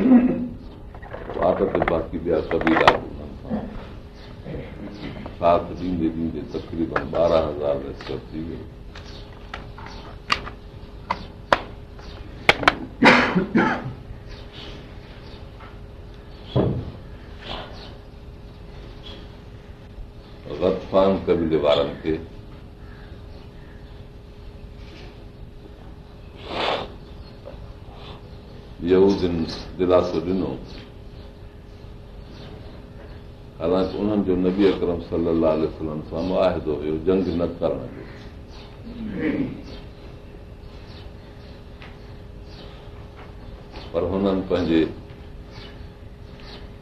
باقی بڑا کبھی لا سات ڈیجے دین کے تقریباً بارہ ہزار رسوی جی۔ ہوئی رت پان کبھی بار کے दिलासो ॾिनो हालांकि उन्हनि जो नबी अकरम सलम सां मुआदो हुयो जंग न करण जो पर हुननि पंहिंजे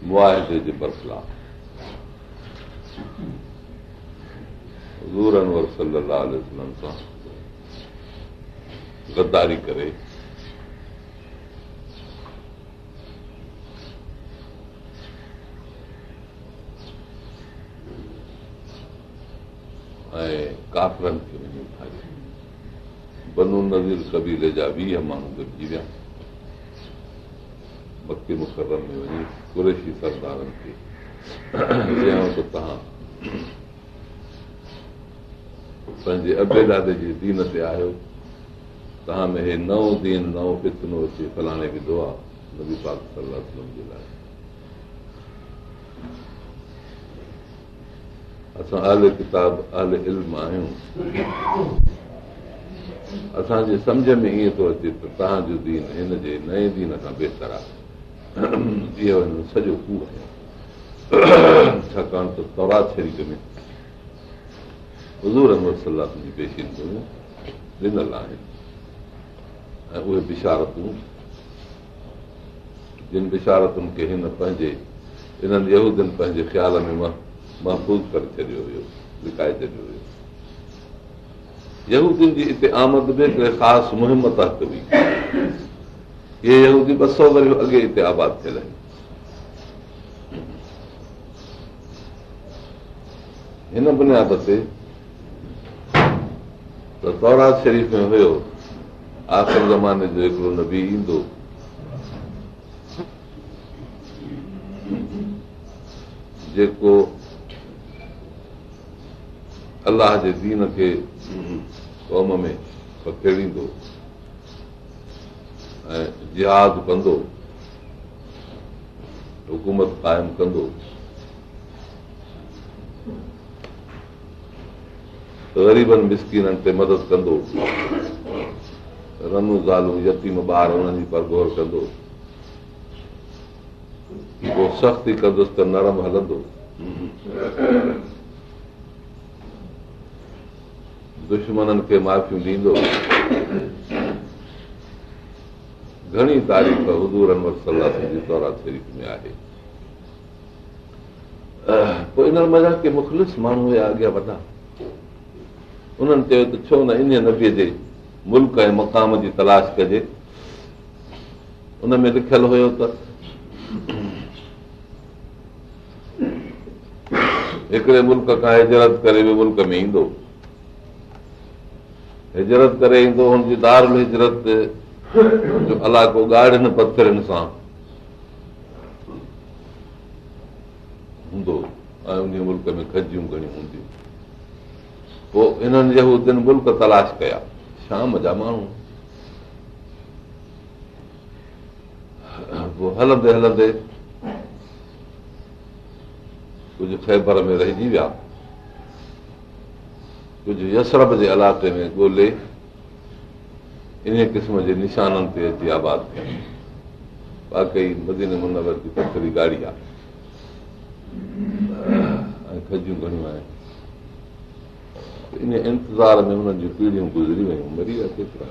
मुआदे जे बरसातू सलम सां गदारी करे कापरनि खे वञी उथारियो बनू नज़ीर कबीले जा वीह माण्हू गॾिजी विया मके में वञी कुरेशी सरदारनि खे चयां तव्हां पंहिंजे अबे दादे जे दीन ते आहियो तव्हां में हे नओं दीन नओं फितनो अचे फलाणे विधो आहे नबी पाक सलाह जे लाइ असां आल किताब आल इल्म आहियूं असांजे सम्झ में ईअं थो अचे त तव्हांजो दीन हिन जे नए दीन खां बहितर आहे इहो हिन सॼो हू आहे छाकाणि त तौरात शरीफ़ में हज़ूर अहमद सलाह जी पेशीदूं ॾिनल आहिनि ऐं उहे बिशारतूं जिन बिशारतुनि खे हिन पंहिंजे इन्हनि यहूदनि पंहिंजे ख़्याल में महफ़ूज़ करे छॾियो हुयो लिकाए छॾियो हुयो हिते आमद में हिकिड़े ख़ासि मुहिमी इहे ॿ सौ वरी अॻे हिते आबाद थियल आहिनि हिन बुनियाद ते सौराज़ शरीफ़ में हुयो आख़िर ज़माने जो हिकिड़ो न ईंदो जेको अलाह जे दीन खे क़ौम में पखेड़ींदो ऐं जियाद कंदो हुकूमत क़ाइमु कंदो ग़रीबनि मिसकिननि ते मदद कंदो रनू ज़ालूं यतीम ॿार हुननि जी परगोर कंदो उहो सख़्ती कंदुसि त नरम हलंदो दुश्मननि खे माफ़ियूं ॾींदो घणी तारीफ़ हज़ूर अहमद सलाह में आहे पोइ इन्हनि मज़ा के मुख़लिस माण्हू हुया अॻियां वधा उन्हनि चयो त छो न इन नबीअ जे मुल्क ऐं मक़ाम जी तलाश कजे उन में लिखियलु हुयो त हिकिड़े मुल्क खां हिजरत करे बि मुल्क में ईंदो हिजरत करे ईंदो हुनजी दार में हिजरत जो अलाको ॻाढ़नि पथरनि सां हूंदो ऐं उन मुल्क में खजियूं घणियूं हूंदियूं पोइ इन्हनि जे हू दिन मुल्क तलाश कया शाम जा माण्हू पोइ हलंदे हलंदे कुझु फैबर में रहिजी विया कुझु यसरब जे इलाइक़े में ॻोल्हे इन क़िस्म जे निशाननि ते अची आबाद कयूं वाकई मदीन मुनवर जी पथरी गाड़ी आहे घणियूं आहिनि इन इंतज़ार में हुननि जूं पीढ़ियूं गुज़री वियूं मरी विया केतिरा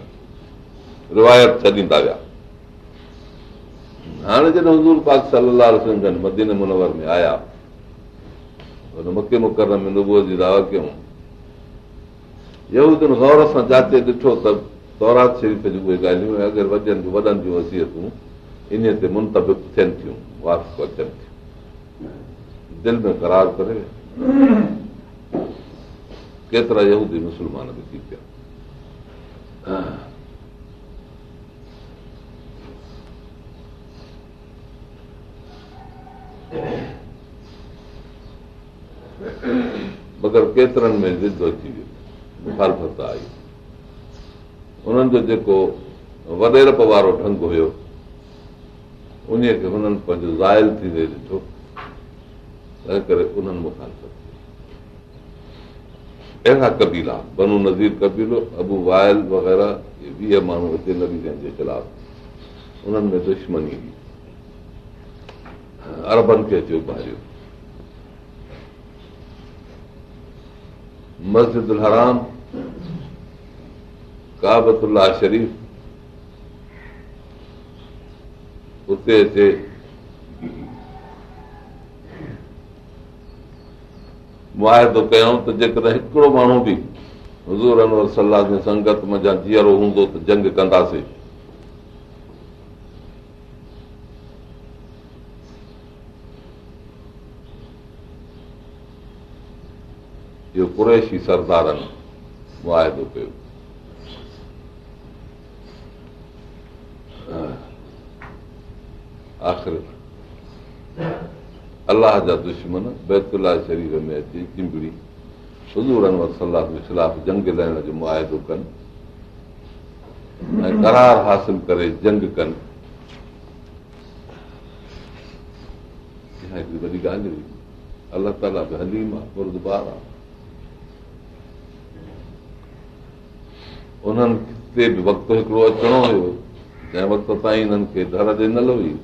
रिवायत छॾींदा विया हाणे जॾहिं हज़ूर पाक सलाह पाकिसल मदीन मुनवर में आया हुन मके मुकर में नुबूअ जी दावा कयूं गौर सां जाचे ॾिठो त दौरात शरीफ़ जूं उहे ॻाल्हियूं अगरि वॾनि जूं वॾनि जूं वसियतूं इन ते मुंतबिक थियनि थियूं वापस अचनि थियूं दिलि में करार करे केतिरा यूद मुस्लमान बि थी पिया मगर केतिरनि में ज़िद अची वियो मुखालफ़त आई उन्हनि जो जेको वॾेर वारो ढंग हुयो उन खे हुननि पंहिंजो ज़ायल थींदे ॾिठो तंहिं करे उन्हनि मुखालफ़त अहिड़ा कबीला बनू नज़ीर कबीलो अबू वायल वग़ैरह वीह माण्हू हिते न विझण जे ख़िलाफ़ उन्हनि में दुश्मनी हुई अरबनि खे अचियो भारियो मस्जिद हराम काबत उल्ला शरीफ़ उते मुआदो कयूं त जेकॾहिं हिकिड़ो माण्हू बि हज़ूर अनवर सलाह जे संगत मा जीअरो हूंदो त जंग कंदासीं कुरेशी सरदारनि मुआदो कयो आख़िर अलाह जा दुश्मन बैतुला शरीर में अची चिंबड़ी वटि सलाह जे ख़िलाफ़ु जंग लहण जो मुआदो कनि ऐं करार हासिल करे जंग कनि हिकिड़ी वॾी ॻाल्हि हुई अलाह ताला बि हलीम आहे गुरदबार आहे उन्हनि ते बि वक़्तु हिकिड़ो अचिणो हुयो जंहिं वक़्त ताईं हिननि खे दर ॾिनल हुई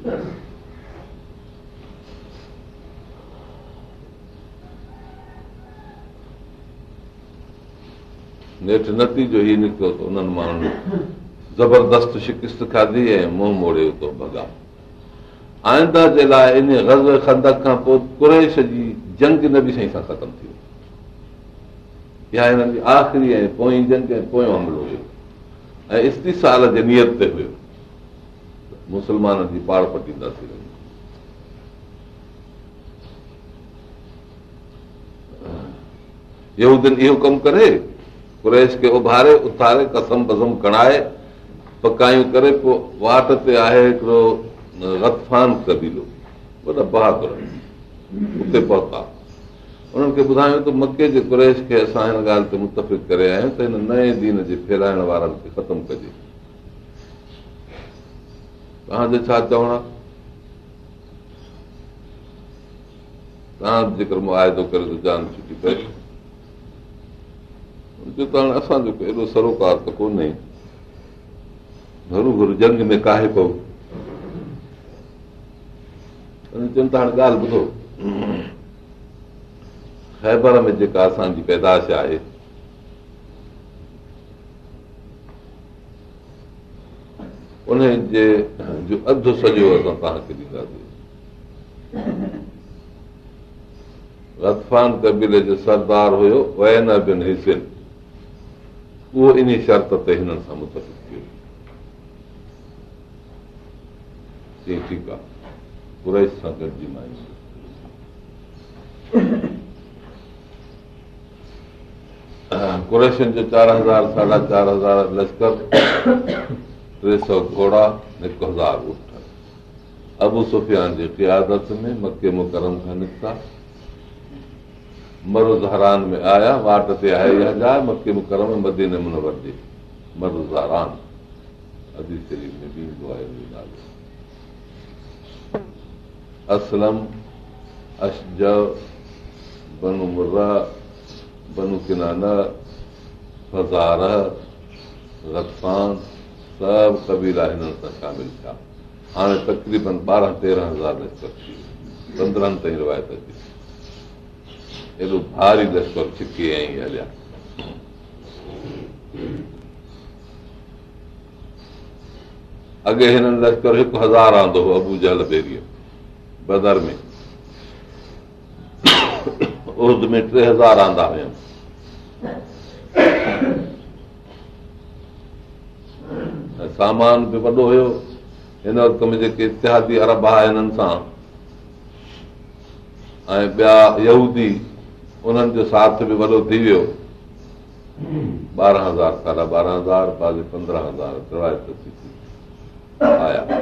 नेठि नतीजो ई निकितो त उन्हनि माण्हुनि ज़बरदस्त शिकिस्त खाधी ऐं मुंहुं मोड़े थो भॻा आईंदा जे लाइ इन ग़ज़ खंद खां पोइ कुरेश जी जंग न बि सही सां ख़तमु थी वियो इहा हिननि जी आख़िरी ऐं पोइ जंग ऐं पोयों हमिलो हुयो ऐं इस्तीसाल जे नियत ते हुयो मुसलमाननि जी पाण पटींदासीं इहो कमु करे कुरेश खे उभारे उथारे कसम बसम कणाए पकायूं करे पोइ वाट ते आहे हिकिड़ो रतफान कबीलो वॾा बहादुर उते पहुता उन्हनि खे ॿुधायूं त मके जे कुरेश खे असां हिन ॻाल्हि ते मुतफ़िक़ करे आया आहियूं त हिन नए दीन जे फेराइण वारनि खे ख़तमु कजे तव्हांजो छा चवणु आहे तव्हां जेकर मुआदो करे जान छुटी करे सरोकार त कोन्हे घरू घुरू जंग में काहे पियो ॻाल्हि ॿुधो ख़ैबर में जेका असांजी पैदाश आहे उन जे जो अधु सॼो असां तव्हांखे ॾींदासीं रतफान कबीले जो सरदार हुयो वैन हिसिन उहो इन शर्त ते हिननि सां मुतफ़िक थियो ठीकु आहे पुराई सां गॾिजी मां जो चारि हज़ार साढा चारि हज़ार लश्कर टे सौ घोड़ा हिकु हज़ार अबू सुफ़ियान जी कियादत में मके मुकरम खां निकिता मरूज़ हरान में आया वाट ते आया जाइ मके मुकरम मकरम मदे नमूने वठजे मरोज़ हरान असलम अशज अशन बनू किनाना बनूकिनानज़ार लफ़ां सभु कबीला हिननि सां शामिल थिया हाणे तक़रीबन ॿारहं तेरहं हज़ार लश्कर थी वियो पंद्रहनि ताईं रिवायत थी एॾो भारी लश्कर छिके ऐं हलिया अॻे हिननि लश्कर हिकु हज़ार आंदो हो अबू जा लबेरी बदर में उर्द में टे हज़ार आंदा हुयमि सामान बि वॾो हुयो हिन वक़्त में जेके इतिहादी अरब आहे हिननि सां ऐं ॿिया यूदी उन्हनि जो साथ बि वॾो थी वियो ॿारहं हज़ार साल ॿारहं हज़ार पंद्रहं हज़ार थी आया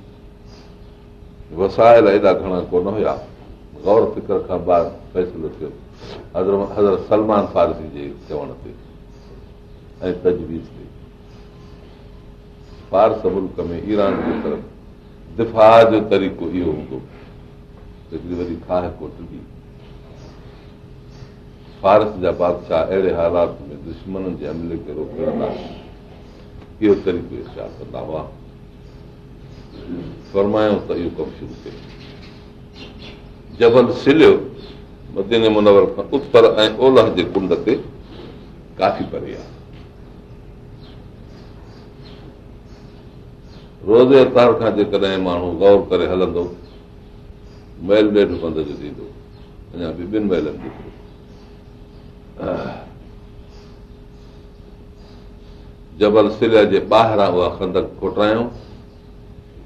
वसायल एॾा घणा कोन हुया गौर फिक्र खां ॿाहिरि फ़ैसिलो थियो हज़रत सलमान फारसी जे चवण ते ऐं तजवीज़ ते फारस मुल्क में ईरान जे तरफ़ दिफ़ा जो तरीक़ो इहो हूंदो वरी खाहे को टुटी फारस जा बादशाह अहिड़े हालात में दुश्मन जे हमले खे रोकण लाइ इहो तरीक़ो इशार कंदा हुआ फरमायूं त इहो कमु शुरू कयो जबल सिलियो मदन मुनवर खां उत्तर ऐं ओलह जे कुंड ते काफ़ी परे आहे रोज़े तार खां जेकॾहिं माण्हू गौर करे हलंदो ॾेढ बंदि जो थींदो अञा बि ॿिनि महिलनि जो जबल सिल जे ॿाहिरां उहा खंदक खोटायूं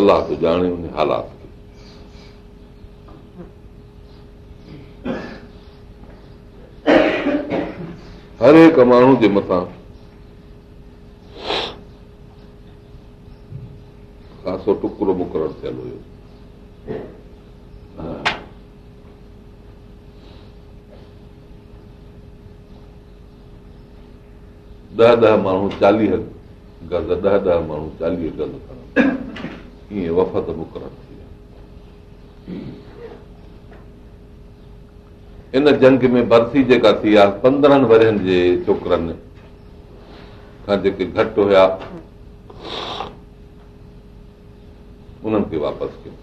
अलाह थो ॼाणे हालात खे हर हिकु माण्हू जे मथां ख़ासो टुकड़ो मुक़ररु थियलु हुयो ॾह ॾह माण्हू चालीह गज़ ॾह ॾह माण्हू चालीह गज़ खणनि वफ़द मुक़र थी इन जंग में भर्ती जेका थी आहे पंद्रहनि वरनि जे छोकिरनि खां जेके घटि हुया उन्हनि खे वापसि कयूं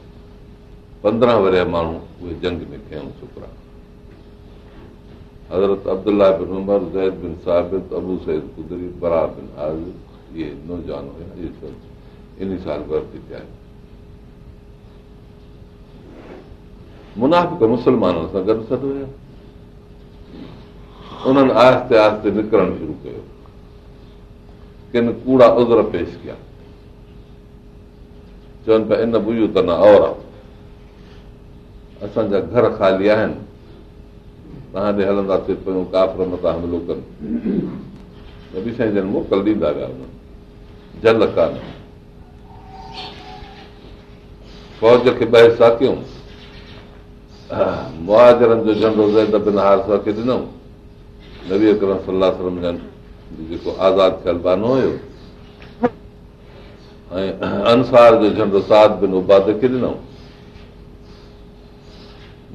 पंद्रहं वरिया माण्हू उहे जंग में थियऊं छोकिरा हज़रत अब्दुला बिन उमरद बिन साबित अबू सैद कु बरा इहे भर्ती थिया आहिनि मुनाफ़ मुसलमाननि सां गॾु सॾु हुया उन्हनि आहिस्ते आहिस्ते निकिरणु शुरू कयो किन कूड़ा उज़र पेश कया चवनि पिया इन ॿुधो त न और असांजा घर ख़ाली आहिनि तव्हां ॾे हलंदासीं पियूं काफ़र मथां हमिलो कनि साईं जन मोकल ॾींदा विया जल कान फौज खे ॿाहिरि साकियूं मुहाजरनि जो झंडो ज़ैद बिन हारस खे ॾिनऊं नवी अकरम सलाह जेको आज़ाद थियल बानो हुयो ऐं अंसार जो झंडो साद बिन उबाद खे ॾिनऊं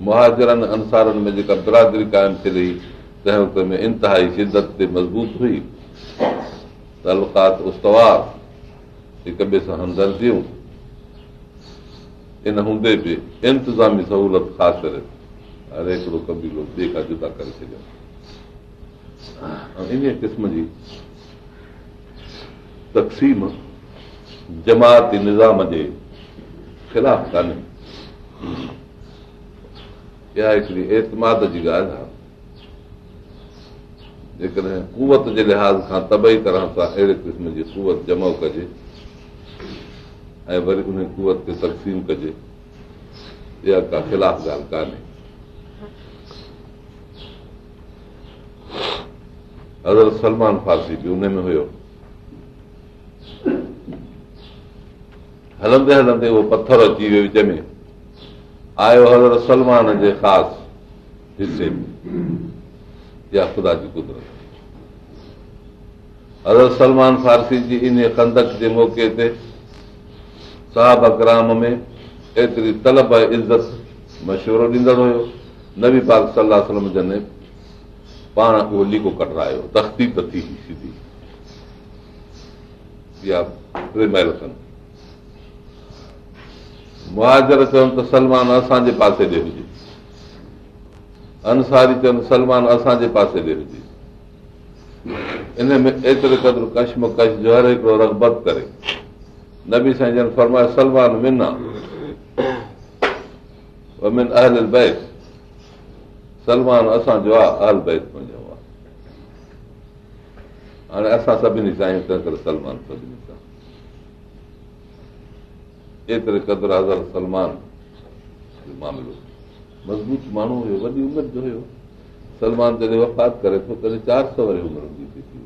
मुहाजरनि अंसारनि में जेका बिरादरी क़ाइमु थी रही तंहिं वक़्त में इंतिहाई शिदत ते मज़बूत हुई अलकात उस्तवार हिक ॿिए सां हमदर्दियूं इन हूंदे बि इंतिज़ामी सहूलियत ख़ासि करे हर हिकिड़ो कबीलो ॿिए खां जुदा करे छॾियां इन क़िस्म जी तक़सीम जमाती निज़ाम जे ख़िलाफ़ कान्हे इहा हिकिड़ी एतमाद जी ॻाल्हि आहे जेकॾहिं कुवत जे लिहाज़ खां तबई तरह सां अहिड़े क़िस्म जी कुवत जमो कजे ऐं वरी उन कुवत खे तक़सीम कजे इहा का ख़िलाफ़ ॻाल्हि कान्हे हज़र सलमान फारसी बि उन में हुयो हलंदे हलंदे उहो पथर अची वियो विच में आयो हज़र सलमान जे ख़ासि हिसे में ख़ुदा जी कुदरत हज़र सलमान फारसी जी इन कंधक जे मौक़े ते साहब ग्राम में एतिरी तलब इज़त मशवरो ॾींदड़ हुयो नबी पाक सलाह जन पाण उहो लीको कटरायो तख़्ती त थी सिधी मुआर चवनि त सलमान असांजे पासे ॾे हुजे अंसारी चवनि सलमान असांजे पासे ॾे हुजे इन में एतिरे क़दुरु कश्म कश जो हर हिकिड़ो रगबत करे नबी साईं फरमायो सलमानलमानज़र सलमानो मज़बूत माण्हू हुयो वॾी उमिरि जो हुयो सलमान जॾहिं वफ़ात करे थो तॾहिं चार सौ वरी उमिरि जी थी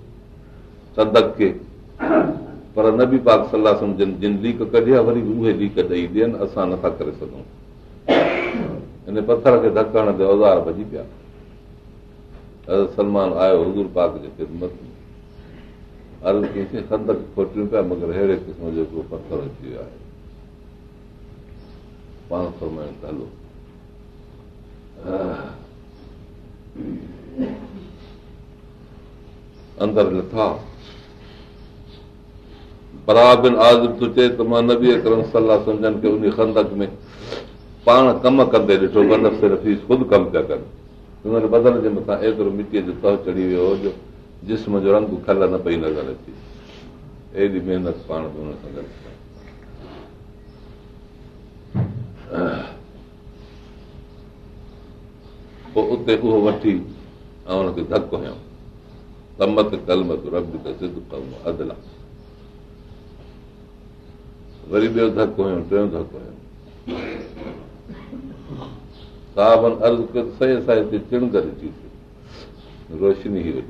सदक खे पर न बि पाक सलाह सम्झनि जिन लीक कढी आहे वरी बि उहे लीक ॾेई ॾियनि असां नथा करे सघूं हिन पथर खे धकण ते औज़ार भॼी पिया सलमान आयो हज़ूर पाक जे ख़िदमत सदक खोटियूं पिया मगर अहिड़े क़िस्म जो हिकिड़ो पथर अची वियो आहे पाण त हलो अंदरि लथा थो चए त मां न बिंग सला समनक में पाण कम कंदे ॾिठो ख़ुदि कमु पिया कनि जे मथां मिटीअ जो सहु चढ़ी वियो खल न पई नज़र महिनत पाण पोइ उते उहो वठी हुनखे धक हुयां वरी ॿियो धक हुयो टियों धक हुयूं साहिबनि सही ते चिण चिणगी रोशनी ई वॾी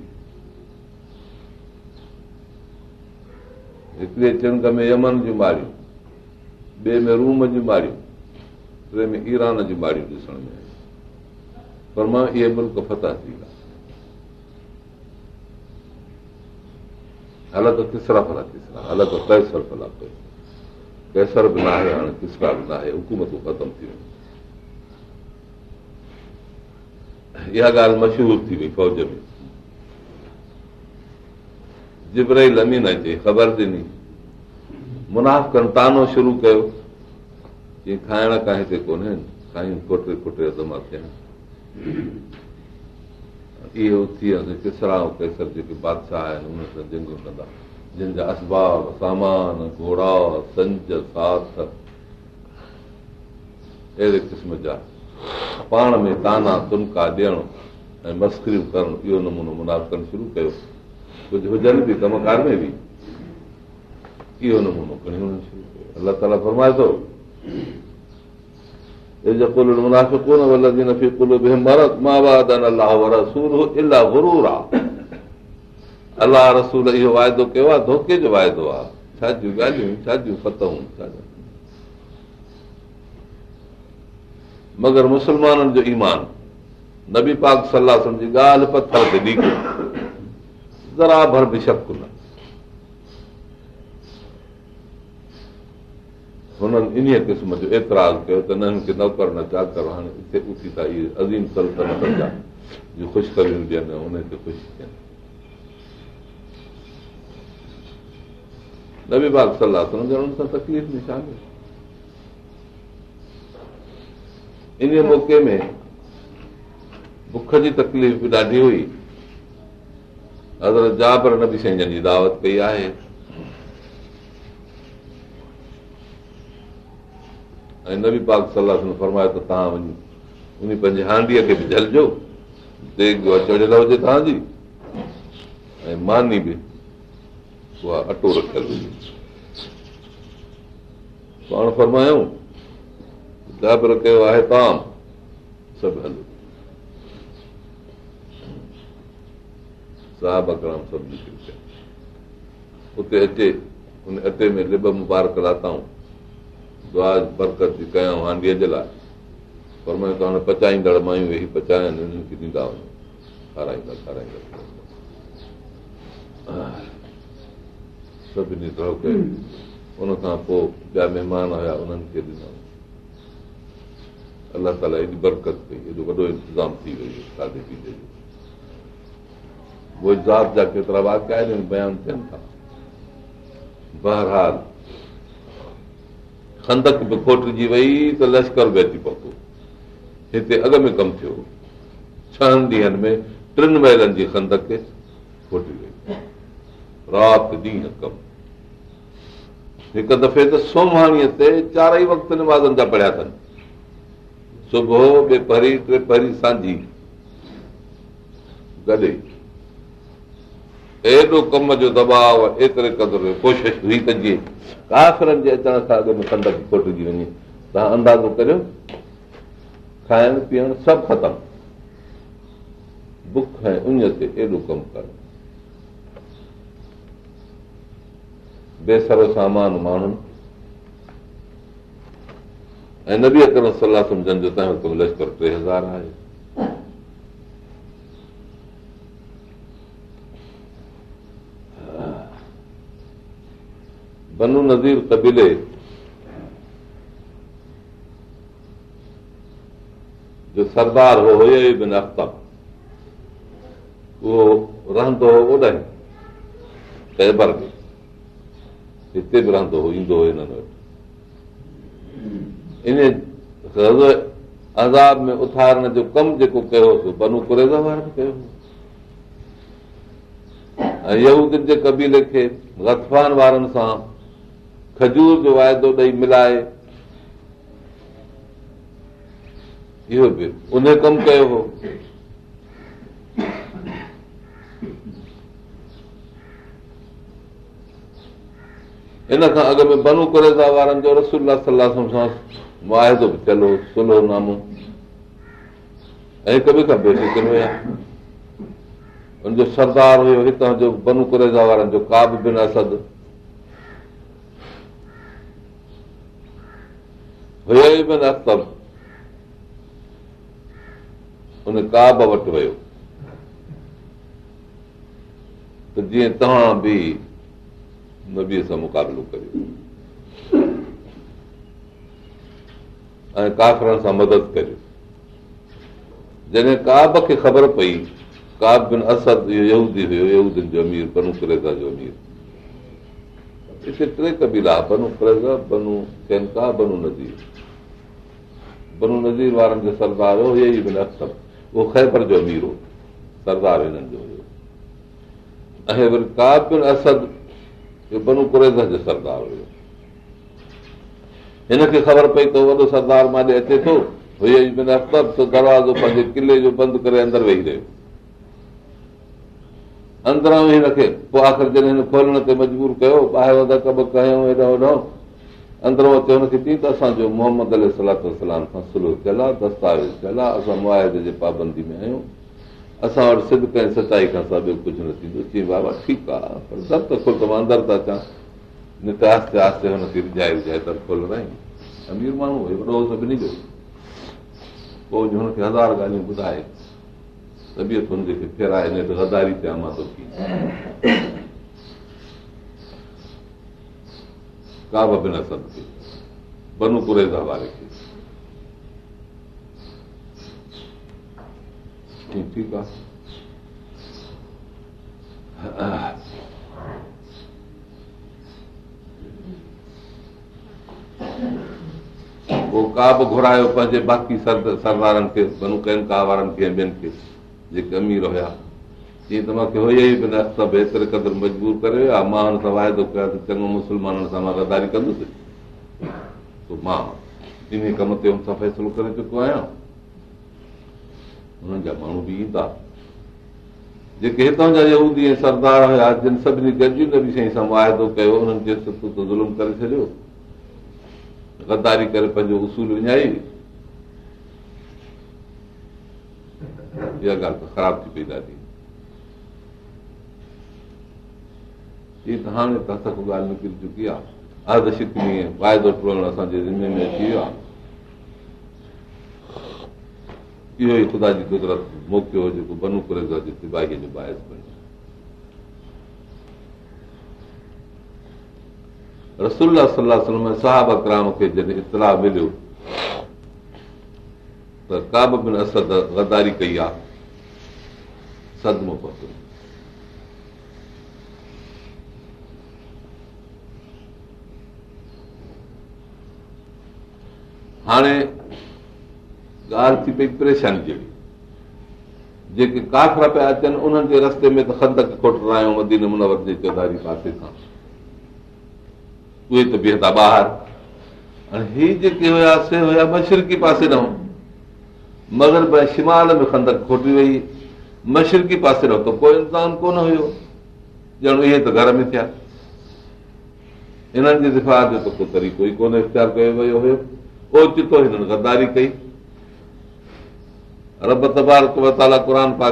हिकिड़े चिणक में यमन जूं मारियूं ॿिए में रूम जूं मारियूं टे में ईरान जूं मारियूं ॾिसण में पर मां इहे मुल्क फताह थी विया हलत त तिसरा फला थी हलत हल फला त कैसर बि न आहे हाणे किसरा बि न आहे हुकूमतूं ख़तम थी वियूं इहा ॻाल्हि मशहूर थी वई फौज में जिबर लमीन अचे ख़बर ॾिनी मुनाफ़नि तानो शुरू कयो की खाइण का हिते कोन्हे साईं कोटे खोटे जमा थियनि इहो थी वियो किसरा कैसर जेके बादशाह आहिनि हुन सां जंगूं कंदा जा असबाब सामान घोड़ा संज साथ पाण में ताना तुनका ॾियणु ऐं मस्करियूं करणु इहो नमूनो मुनाफ़ करणु शुरू कयो कुझु हुजनि बि कमकार में बि इहो नमूनो अलाह ताला फरमाए इलाह वरूर आहे अलाह रसूल इहो वाइदो कयो आहे धोके जो वाइदो आहे छा जूं ॻाल्हियूं छा जूं फतहूं मगर मुसलमाननि जो ईमान नबी पाक सलाह ॻाल्हि पथर ते ज़रा भर बि शक न हुननि क़िस्म जो शाज़ कयो त हिननि खे न चाकर हाणे हिते उथी था इहे अज़ीम सल्तनत जा सल्तन ख़ुशि करियूं ॾियनि हुननि खे ख़ुशि थियनि नबी बाग पाक सलासन सां तकलीफ़ बि इन मौक़े में बुख जी तकलीफ़ बि ॾाढी हुई हज़रत जाबर नबी संजनि जी दावत कई आहे ऐं नबी पाक सलाह फरमायो त तव्हां वञी उन पंहिंजे हांडीअ खे बि झलिजो देग जो चढ़ियल हुजे तव्हांजी ऐं मानी बि उहा अटो रखियल हुजे पाण फरमायूं कयो आहे सभु उते अचे अटे में लिब मुबारक लाताऊं दुआ बरकत कयाऊं हांडीअ जे लाइ फरमायूं तव्हां पचाईंदड़ मायूं वेही पचायनि खे ॾींदा सभिनी कयो उन खां पोइ ॿिया महिमान आया उन्हनि खे ॾिनऊं अलाह ताला एॾी बरकत कई एॾो वॾो इंतज़ाम थी वियो खाधे पीते जो उहे ज़ात जा केतिरा वाक़िया आहिनि बयान थियनि था बहरहाल खंदक बि खोटिजी वई त लश्कर बि अची पहुतो हिते अॻ में कमु थियो छहनि ॾींहनि में टिनि महिलनि जी खंदक खोटी वई राति ॾींहं कमु हिकु दफ़े त सोमाणीअ ते चारई वक़्त पढ़िया अथनि सुबुह ॿिए पहरी टे पहरी सांझी गॾे एॾो कम जो दबाव एतिरे क़दुरु कोशिश कजे काफ़िरनि जे अचण सां अॻु में गॾु खुटजी वञे तव्हां अंदाज़ो करियो खाइणु पीअणु सभु ख़तमु बुख ऐं उञ ते एॾो कमु करणु बेसर सामान माण्हुनि ऐं न बि सलाह सम्झनि जो तव्हांजो त लश्कर टे हज़ार आहे बनू नज़ीर कबीले जो सरदार हो हुयो बिन अख़्तब उहो रहंदो हो में हिते बि रहंदो हो ईंदो हो हिननि वटि इन अज़ाब में उथारण जो कमु जेको कयो बनू कुरेज़ा कयो ऐं जे कबीले खे गसफान वारनि सां खजूर जो वाइदो ॾेई मिलाए इहो बि उन कमु कयो हो हिन खां अॻु में बनू कुरेज़ा वारनि जो रसूल सलाह मुआदो बि चलो सुलो नामो ऐं हिक ॿिए खां हुनजो सरदार हुयो हितां जो बनू कुरेज़ा वारनि जो का बिन सद हुयो ई बि बिन उन काब वटि वियो त जीअं तव्हां बि नबीअ सां मुक़ाबिलो करियो ऐं काखर सां मदद करियो जॾहिं काब खे ख़बर पई काब बिन असद इहो असदूदी हुयो जो अमीर बनू फ्रेगा जो अमीर हिते टे कबीला बनू फ्रेगा बनू कना बनू नज़ीर बनू नज़ीर वारनि जो सरदार हो इहे ई बिन असब उहो ख़ैबर जो अमीर हो सरदार हिननि जो हुयो ऐं वरी काब बिन असद हिन खे ख़बर पई सरदार मां अचे थो दरवाज़ो पंहिंजे किले जो बंदि करे वेही रहियो पोइ आख़िर जॾहिं खोलण ते मजबूर कयो ॿाहिरि आहे दस्तावेज़ थियल असां मुआदे जे पाबंदी में आहियूं असां वटि सिंध कंहिं सचाई खां सवाइ ॿियो कुझु न थींदो चई बाबा ठीकु आहे पर सभु त खुल त मां अंदरि था अचां न त आस्ते आहिस्ते हुनखे बिजाए विझाए त खुल रही अमीर माण्हू हुयो वॾो सभिनी जो पोइ हुनखे हज़ार ॻाल्हियूं ॿुधाए तबियत हुनजे खे फेराए न त हज़ारी ते मां थो का बि न सभु बनू पुरे वारे खे ठीकु आहे उहो का बि घुरायो पंहिंजे बाक़ी सरदारनि खे बनू का वारनि खे ॿियनि खे जेके अमीर हुया जीअं त मूंखे ई बि न सभु हेतिरे क़दुरु मजबूर करे वियो आहे मां हुन सां वाइदो कयो चङो मुस्लमाननि सां मां गदारी कंदुसि पोइ मां इन कम ते हुन सां फ़ैसिलो करे चुको आहियां हुननि जा माण्हू बि ईंदा जेके हितां जा यूदी ऐं सरदार हुया जिन सभिनी गॾिजी वाइदो कयो हुननि उन्हनि त ज़ुल्म करे छॾियो गदारी करे पंहिंजो उसूल विञाई इहा ॻाल्हि त ख़राब थी पई ॾाढी हीअ त त हाणे दादी ॻाल्हि निकिरी चुकी आहे अर्धशि वाइदो टोड़ण असांजे ज़िमे में अची वियो आहे इहो ई ख़ुदा मोकिलियो जेको बनू करे साहब अकराम खे जॾहिं इतलाह मिलियो त का बि असद गदारी कई आहे सदमो पहुतो हाणे ॻाल्हि थी पई परेशानी जहिड़ी जेके काफर पिया अचनि उन्हनि जे रस्ते में खंदक खोटर उहे त हुया मशरकी पासे न मगर भई शिमाल में खंदक खोटी वई मशरकी पासे न त को इंतान कोन हुयो ॼण इहे घर में थिया हिननि जे कोन इख़्तियार कयो गदारी कई तव्हांजे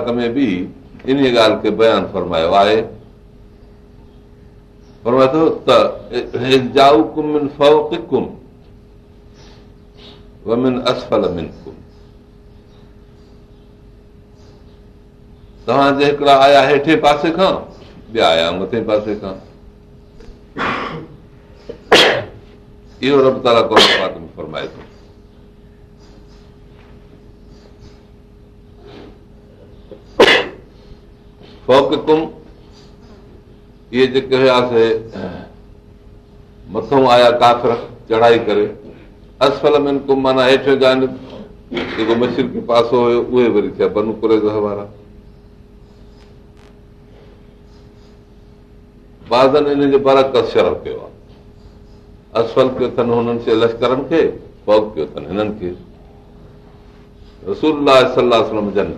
हिकिड़ा आया हेठे पासे खां ॿिया आया मथे पासे खां इहो रब ताला क़ानाक में फरमाए थो फ़ौकुम इहे जेके हुयासीं मथो आया काफ़िर चढ़ाई करे असफल कुम माना हेठि ॻाइड जेको मशीर खे पासो हुयो उहे वरी थिया बनू बनकुरे वारा हिन जो कयो आहे असफल पियो अथनि हुननि जे लश्करनि खे फ़ौक पियो अथनि हिननि खे रसूल सलाह जन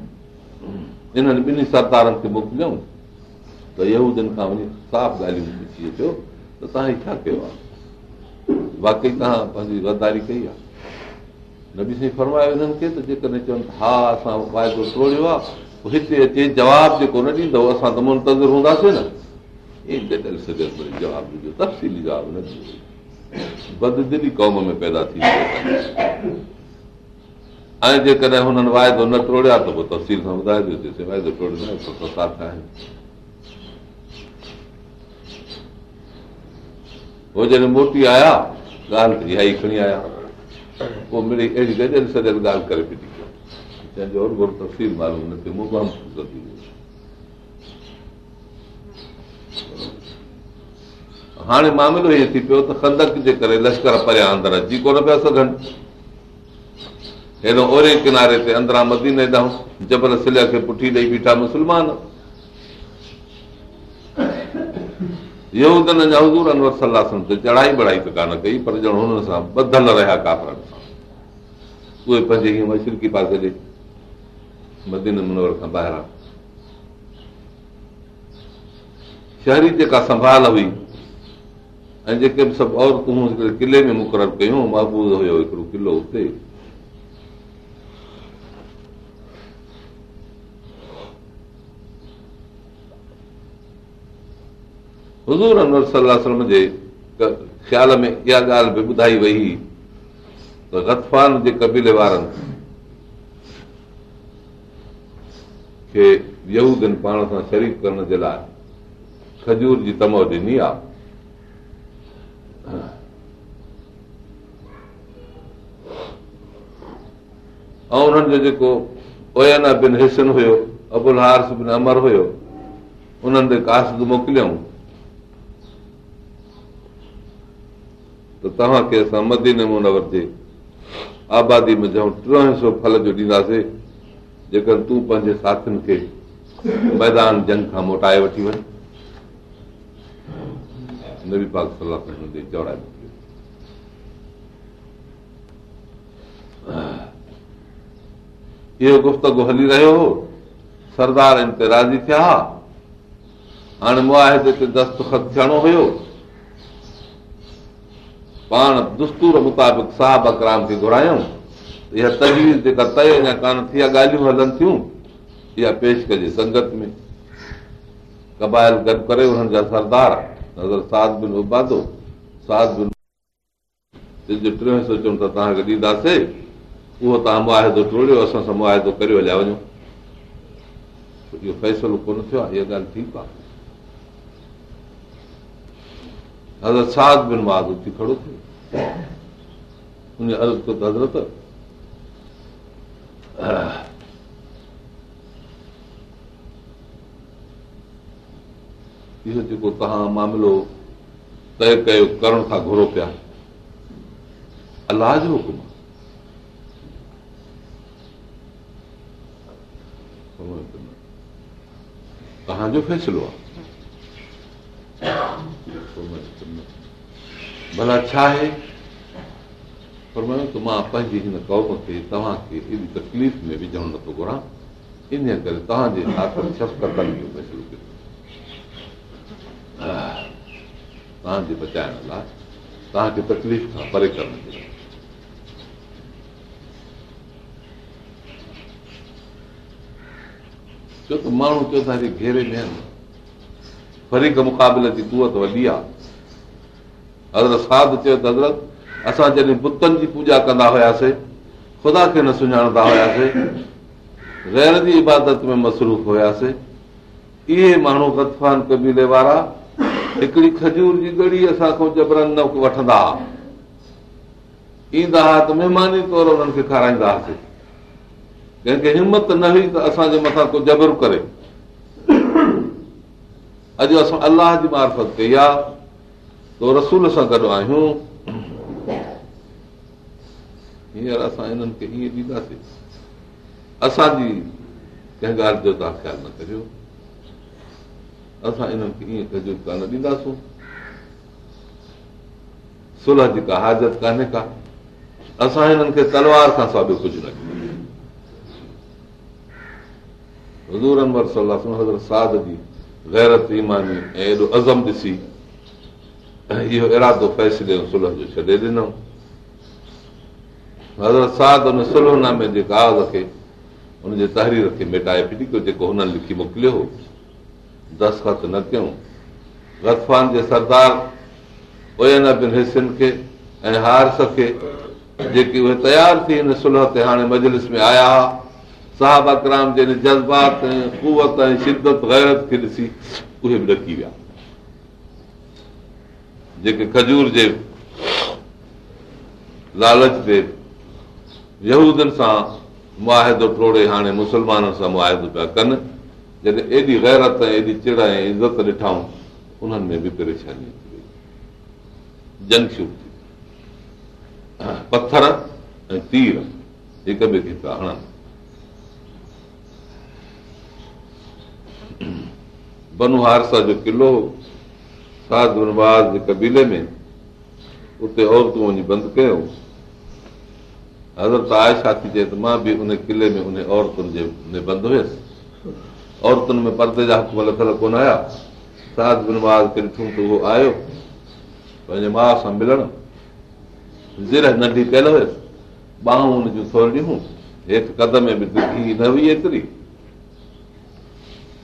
सरदारनि खे मोकिलियऊं त इहो साफ़ ॻाल्हियूं पुछी अचो त तव्हां छा कयो आहे वाकई तव्हां पंहिंजी रदारी कई आहे न जेकॾहिं हा असां वाइदो तोड़ियो आहे हिते अचे जवाबु जेको न ॾींदो असां त मुंतज़िर हूंदासीं नवाब ॾिजो क़ौम में पैदा थींदी ऐं जेकॾहिं हुननि वाइदो न टोड़िया त पोइ तफ़सील सां ॿुधाए थोड़ जॾहिं मोटी आया ॻाल्हि इहा खणी आया पोइ हाणे मामिलो ईअं थी पियो त खंदक जे करे लश्कर परियां अंदरि अची कोन पिया सघनि हेॾो ओहिड़े किनारे ते अंदरां मदीन ॾांहुं जबल सिलिया खे पुठी ॾेई बीठा मुसलमान चढ़ाई बढ़ाई त शहरी जेका संभाल हुई ऐं जेके सभु औरतूं किले में मुक़ररु कयूं महबूज़ हुयो हिकिड़ो किलो हुते हज़ूर अनवर जे ख़्याल में इहा ॻाल्हि बि ॿुधाई वई त गतफान जे कबीले वारनि खे यूदिन पाण सां शरीफ़ करण जे लाइ खजूर जी तमो ॾिनी आहे ऐं उन्हनि जो जेको ओयना बिन हिसन हुयो अबुल हार्स बिन अमर हुयो उन्हनि ते कासिद मोकिलियऊं त तव्हांखे असां मधे नमूने वठे आबादी में जंहिं टियों सौ फल जो ॾींदासीं जेकर तूं पंहिंजे साथियुनि खे मैदान जंग खां मोटाए वठी वञी इहो गुफ़्तगु हली रहियो हो सरदार ते राज़ी थिया हाणे मुआ हिते दस्तख़त थियणो हुयो पाण दुस्तूर मुताबिक़ साहब अकराम खे घुरायूं इहा तजवीज़ जेका तए बिन जंहिंजो टियों सोचूं त तव्हांखे ॾींदासीं उहो तव्हां मुआदो टोड़ियो असां सां मुआदो करे हलिया वञो इहो फ़ैसिलो कोन थियो आहे इहो जेको तव्हां मामिलो तय कयो करण खां घुरो पिया जो हुकुम तव्हांजो फ़ैसिलो आहे भला छा आहे त मां पंहिंजी हिन कौम खे तव्हांखे एॾी तकलीफ़ में विझणु नथो घुरां इन करे तव्हांजे कयो तव्हांजे बचाइण लाइ तव्हांखे तकलीफ़ खां परे करण जे लाइ छो त माण्हू चवंदा जे घेरे में आहिनि मुक़ाबले जी कुवत वॾी आहे हज़रत साध चयो त हज़रत असां जॾहिं बुतनि जी पूॼा कंदा हुयासीं ख़ुदा खे न सुञाणंदा हुयासीं रहण जी इबादत में मसरूफ़ हुयासीं इहे माण्हू रदफान कबीले वारा हिकिड़ी खजूर जी घड़ी असां को जबर न वठंदा हुआ ईंदा हुआ त महिमानी तौरु हुननि खे खाराईंदा हुआसीं कंहिंखे हिमत न हुई त असांजे मथां को जबर करे अॼु असां अलाह जी मार्फत ते या तो रसूल सां गॾु आहियूं सुलह जी का हाज़त कान्हे का असां हिननि खे तलवार सां साॻियो कुझु न ॾींदासीं गैरत ईमानी ऐं एॾो अज़म ॾिसी इहो अहिड़ा फ़ैसिले सुलह जो छॾे ॾिनो हज़रत साद हुन सुलहना में जे आज़ खे हुनजे तहरीर खे मिटाए बि कयो जेको हुननि लिखी मोकिलियो हो दस्त न कयूं गतफान जे सरदार ओयन हिसिन खे ऐं हारस खे जेके उहे तयारु थी हिन सुलह ते हाणे मजलिस में आया हुआ साहबा जे जज़्बात ऐं कुवत ऐं शिदत गैरत खे ॾिसी उहे बि ॾकी विया जेके खजूर जे लालच ते यहूदनि सां मुआदो टोड़े हाणे मुस्लमाननि सां मुआदो पिया कनि जॾहिं एॾी गैरत ऐं एॾी चिड़ ऐं इज़त ॾिठऊं उन्हनि में बि परेशानी अची वई जंग शुरू थी पथर ऐं तीर हिक ॿिए खे पिया हणनि बनु हारसा जो किलो साध गुनवाद जे कबीले में उते औरतूं वञी बंदि कयूं हज़रत आहे छा थी चए त मां बि उन किले में उन औरतुनि जे बंदि हुयसि औरतुनि में परदे जा हकम लथल कोन आया साध गुनवाद खे ॾिठूं त उहो आयो पंहिंजे माउ सां मिलण ज़िर नंढी कयल हुयसि ॿाहूं हुन जूं सोरियूं हेठि कदम में बि न हुई एतिरी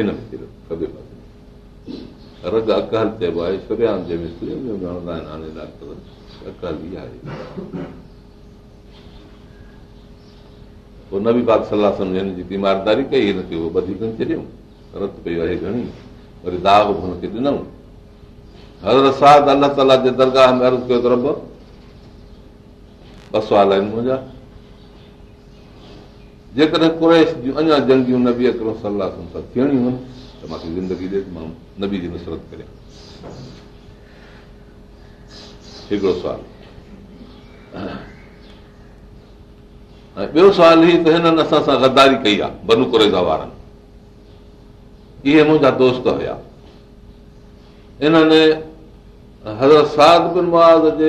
न बि सलाह हिन जी तीमारदारी कई हिन ते उहो वधीक न छॾियऊं रत पई आहे घणी वरी दाग बि हुनखे ॾिनऊं हर रसवाद अलाह ताला जे दरगाह में अर्ज़ु कयो त रब ॿ सवाल आहिनि मुंहिंजा जेकॾहिं ॿियो सवाल ई त हिननि असां सां गदारी कई आहे बनू कुरेज़ा वारनि इहे मुंहिंजा दोस्त हुया इन्हनि जे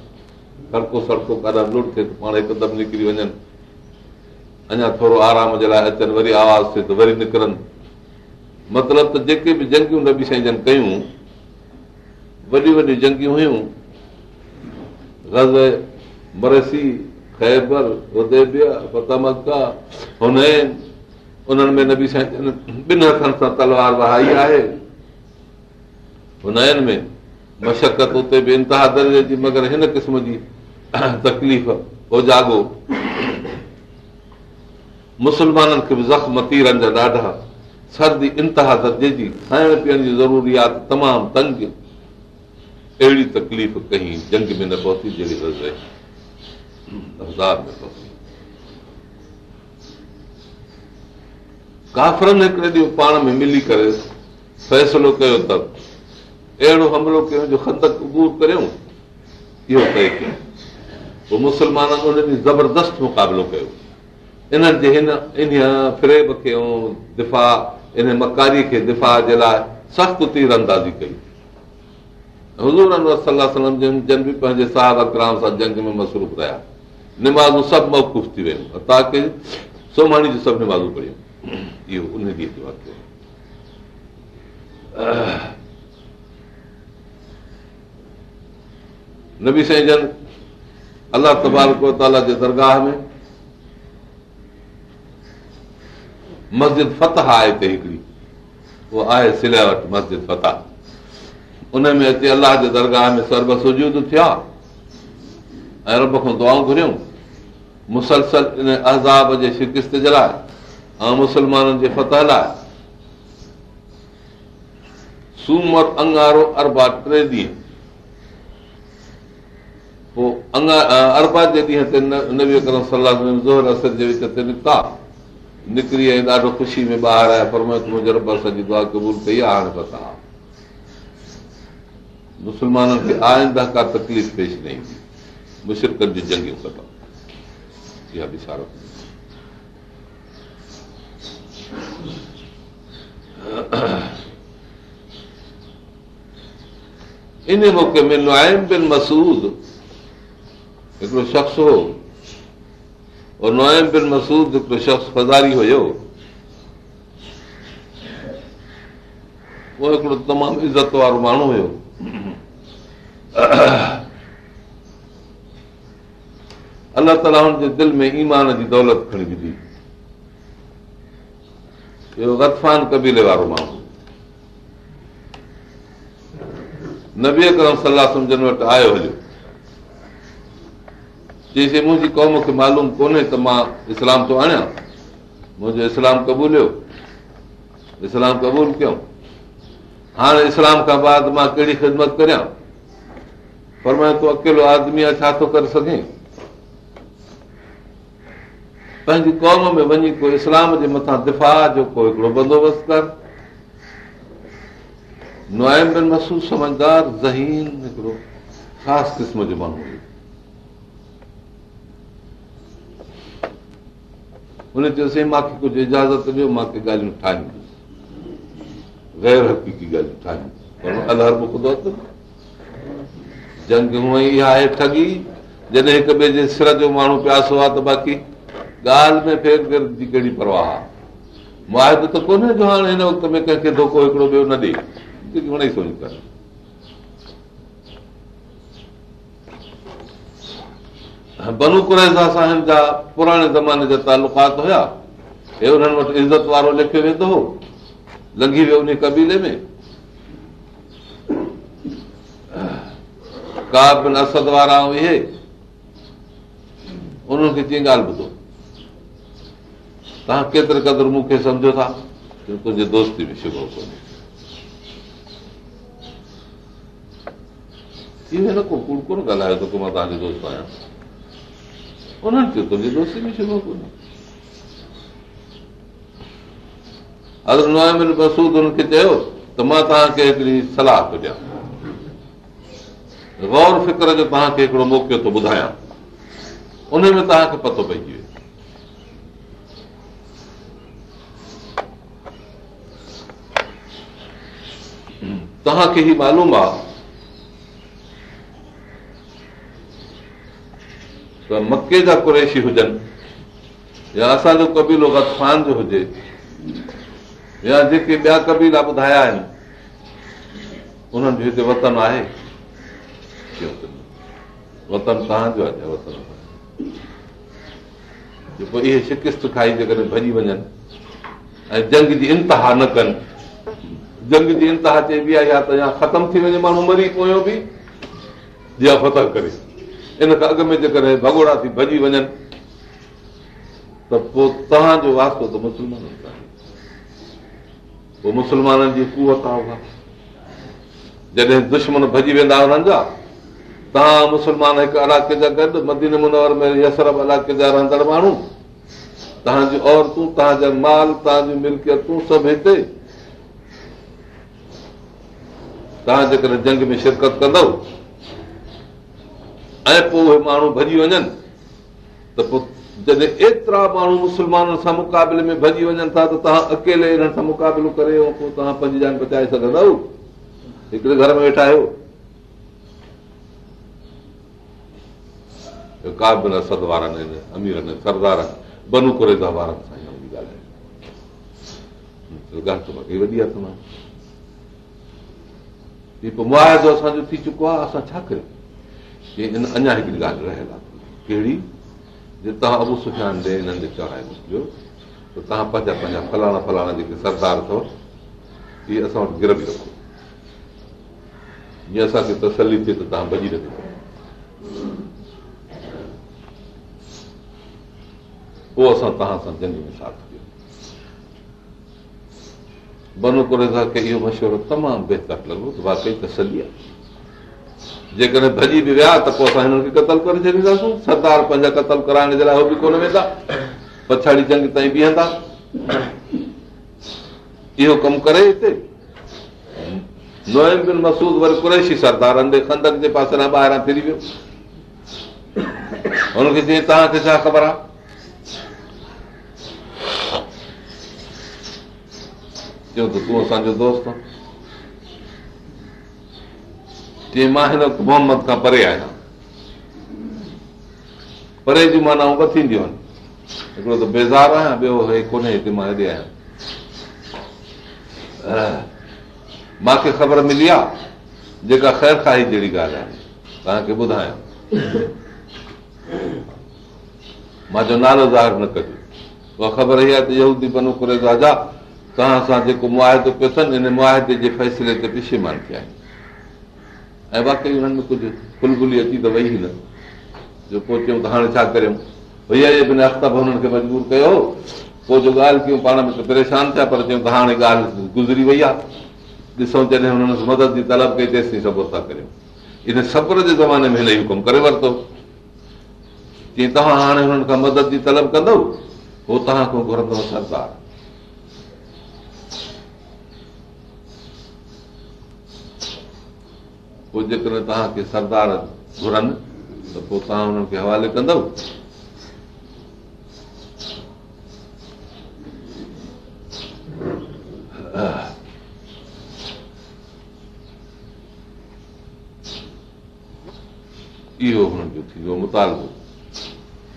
हर सड़को काॾो लुट थिए पाण हिकदमि निकिरी वञनि अञा थोरो आराम जे लाइ अचनि वरी आवाज़ थिए त वरी निकिरनि मतिलब त जेके बि जंगियूं नबी साईं जन कयूं वॾियूं वॾियूं जंगियूं हुयूं गज़ मरसी ख़ैबर हुन उन्हनि में नबी साईं ॿिनि हथनि सां तलवार वहाई आहे हुन में मशकत उते बि इंतिहा दर्जे जी मगर हिन क़िस्म जी तकलीफ़ उजाॻो मुसलमाननि खे बि ज़ख़्म तीरनि जा ॾाढा सर्दी इंतिहा दर्जे जी खाइण पीअण जी ज़रूरी तमामु तंग अहिड़ी तकलीफ़ कई जंग में न पहुती जहिड़ी काफ़रनि हिकिड़े ॾींहुं पाण में मिली करे फ़ैसिलो कयो त अहिड़ो हमिलो कयूं जो उबूर करियूं ज़बरदस्त मुक़ाबिलो कयो मकारीअ खे दिफ़ा जे लाइ सख़्तु तीर अंदाज़ी कई जन बि पंहिंजे साहिब अक्राम सां जंग में मसरूफ़ रहिया निमाज़ूं सभु मौक़ूफ़ थी वियूं ताकी सोमाणी जूं सभु निमाज़ूं पढ़ियूं इहो न बि साईंजन अलाह ताला जे दरगाह में मस्जिद फतह आहे हिते हिकिड़ी उहा आहे सिलेव मस्जिद फतह उनमें अलाह जे दरगाह में सरबस वजूद थिया ऐं रब खां दुआऊं घुरियूं मुसलसल इन अज़ाब जे शिकिस्त जे लाइ ऐं मुसलमाननि जे फतह लाइ सूमर अंगारो अरबा टे ॾींहं पोइ अञा अरबात जे ॾींहं सलाह निकिता निकिरी ऐं ॾाढो ख़ुशी में ॿाहिरि आया पर मुसलमान खे तकलीफ़ पेश न ईंदी मुशिरकत जूं जंगियूं कंदा इन मौक़े में मसूद हिकिड़ो शख़्स हो और नोएम बिन मसूद हिकिड़ो शख़्स फज़ारी हुयो उहो हिकिड़ो तमामु इज़त वारो माण्हू हुयो अलाह ताला हुनजे दिलि में ईमान जी दौलत खणी विधी इहो गतफान कबीले वारो माण्हू नबी करम सलाह सम्झनि वटि आयो हुयो चई मुंहिंजी क़ौम खे मालूम कोन्हे त मां इस्लाम थो आणियां मुंहिंजो इस्लाम क़बूल हो इस्लाम क़बूल कयूं हाणे इस्लाम खां बाद मां कहिड़ी ख़िदमत करियां पर मां तूं अकेलो आदमी आहे छा थो करे सघे पंहिंजी क़ौम में वञी को इस्लाम जे मथां दिफ़ा जो को हिकिड़ो बंदोबस्तु कर करसूस समझदार ख़ासि क़िस्म जो माण्हू हुयो हुन चयोसीं मूंखे कुझु इजाज़त ॾियो मूंखे ॻाल्हियूं ठाहियूं गैर हक़ीक़ी ॻाल्हियूं ठाहियूं जंग हूअं ई आहे ठगी जॾहिं हिक ॿिए जे सिर जो माण्हू प्यासो आहे त बाक़ी ॻाल्हि में फेर फेर जी कहिड़ी परवाह आहे मुआद त कोन्हे जो हाणे हिन वक़्त में कंहिंखे धोखो हिकिड़ो ॿियो न ॾे वणे सोची करे कुरेज़ा सां हिन जा पुराणे ज़माने जा तालुकात हुया हे हुननि वटि इज़त वारो लिखियो वेंदो हो लंघी वियो उन कबीले में असद वारा इहे उन्हनि खे कीअं ॻाल्हि ॿुधो तव्हां केतिरे क़दुरु मूंखे सम्झो था तुंहिंजे दोस्ती में शुभ कोन्हे इहो न कोन ॻाल्हायो त मां तव्हांजो दोस्त आहियां अगरि चयो त मां तव्हांखे हिकिड़ी सलाह थो ॾियां गौर फिक्र जो तव्हांखे हिकिड़ो मौक़ो थो ॿुधायां उन में तव्हांखे पतो पइजी वियो तव्हांखे ई मालूम आहे मके जा कुरेशी हुजनि या असांजो कबीलो गान जो हुजे या जेके ॿिया कबीला ॿुधाया आहिनि उन्हनि जो हिते वतन आहे वतन तव्हांजो आहे वतन जेको इहे शिकिस्त खाई जेकॾहिं भॼी वञनि ऐं जंग जी इंतिहा न कनि जंग जी इंतिहा चइबी आहे या त या ख़तमु थी वञे माण्हू मरी पोयो बि या फतह करे इन खां अॻु में जेकॾहिं भॻोड़ा थी भॼी वञनि त पोइ तव्हांजो वास्तो त मुस्लमान पोइ मुस्लमाननि जी कुवत आहे जॾहिं दुश्मन भॼी वेंदा हुननि जा तव्हां मुस्लमान हिकु इलाइक़े जा गॾु मदीन मुनवर में यसर इलाइक़े जा रहंदड़ माण्हू तव्हांजी औरतूं तव्हांजा माल तव्हांजी मिल्कियतूं सभु हिते तव्हां जेकॾहिं जंग में शिरकत कंदव ऐं पोइ माण्हू भॼी वञनि त पोइ जॾहिं एतिरा माण्हू मुस्लमाननि सां मुक़ाबले में भॼी वञनि था त तव्हां पोइ तव्हां पंहिंजी जान बचाए सघंदा हिकिड़े घर में वेठा आहियो थी चुको आहे असां छा कयूं कहिड़ी जे तव्हां अबू सुखाने चढ़ाए त तव्हां पंहिंजा पंहिंजा फलाणा जेके सरदार अथव जीअं तसली थिए त तव्हां भॼी रखो पोइ असां तव्हां सां जंग में साथ ॾियो इहो मशवरो तमामु बहितर लॻो वाकई तसली आहे जेकॾहिं भॼी बि विया त पोइ असां हिननि खे कतल करे छॾींदासीं पंहिंजा कतल कराइण जे लाइ बीहंदा इहो कमु करे हिते ॿाहिरां फिरी वियो तव्हांखे छा ख़बर आहे तूं असांजो दोस्त जीअं मां हिन वक़्तु मोहम्मद खां परे आहियां परे जूं माना ॿ थींदियूं आहिनि हिकिड़ो त बेज़ार आहियां ॿियो हे कोन्हे हिते मां हेॾे आहियां मूंखे ख़बर मिली आहे जेका ख़ैर खाई जहिड़ी ॻाल्हि आहे तव्हांखे ॿुधायां मां चयो नालो ज़ाहिर न कजो उहा ख़बर इहा आहे त यूदी राजा तव्हां सां जेको मुआदो पियो अथनि हिन मुआदे जे फैसिले ते बि शेमान थिया आहिनि ऐं वाकई हुननि में कुझु फुलगुली अची त वई ई न जो पोइ चयूं त हाणे छा करियूं भैया जे बिना हुननि खे मजबूर कयो पोइ जो ॻाल्हि कयूं पाण में त परेशान थिया पर चयूं त हाणे ॻाल्हि गुज़री वई आहे ॾिसूं जॾहिं हुननि मदद जी तलब कई तेसिताईं सबर था करियूं इन सब्र जे ज़माने में हिन इहो कमु करे वरितो चई तव्हां हाणे हुननि खां मदद जी तलब कंदव पोइ तव्हां खां घुरंदो सरकारु पोइ जेकॾहिं तव्हांखे सरदार घुरनि त पोइ तव्हां हुननि खे हवाले कंदव इहो हुननि थी वियो मुतालबो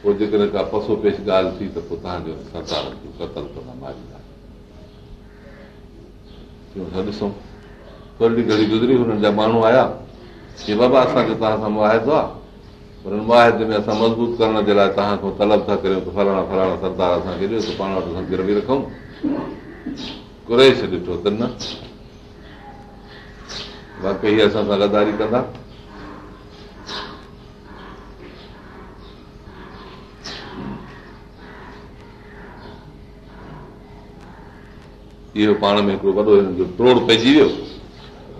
पोइ जेकॾहिं का पसो पेश ॻाल्हि थी त पोइ तव्हांजो सरदार जो कतल कंदा मारींदा ॾिसूं थोरी घड़ी गुज़री हुननि जा माण्हू आया की बाबा असांजो तव्हां सां मुआदो आहे पर मुआदे में असां मज़बूत करण जे लाइ तव्हां खां तलब था करियूं त फलाणा फलाणा सरदार असांखे ॾियो त पाण वटि असां गिरवी रखूं छॾियो ॾिठो त न कई असां सां गदारी कंदा इहो पाण में हिकिड़ो वॾो हिननि जो द्रोड़ पइजी वियो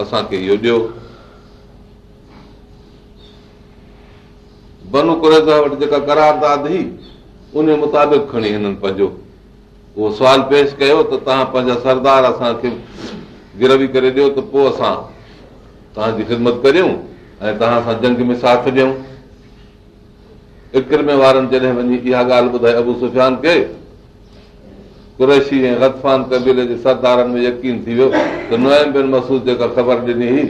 असांखे इहो ॾियो बनू वटि जेका करारदाद हुई उन मुताबिक़ खणी हिननि पंहिंजो उहो सुवाल पेश कयो त तव्हां पंहिंजा सरदार असांखे गिरवी करे ॾियो त पोइ असां तव्हांजी ख़िदमत करियूं ऐं तव्हां सां जंग में साथ ॾियूं इकरमे वारनि जॾहिं वञी इहा ॻाल्हि ॿुधाए अबू सुफ़ियान खे कुरैशी ऐं गदफान कबीले जे सरदारनि में यकीन थी वियो त नोएम बिन मसूद जेका ख़बर ॾिनी हुई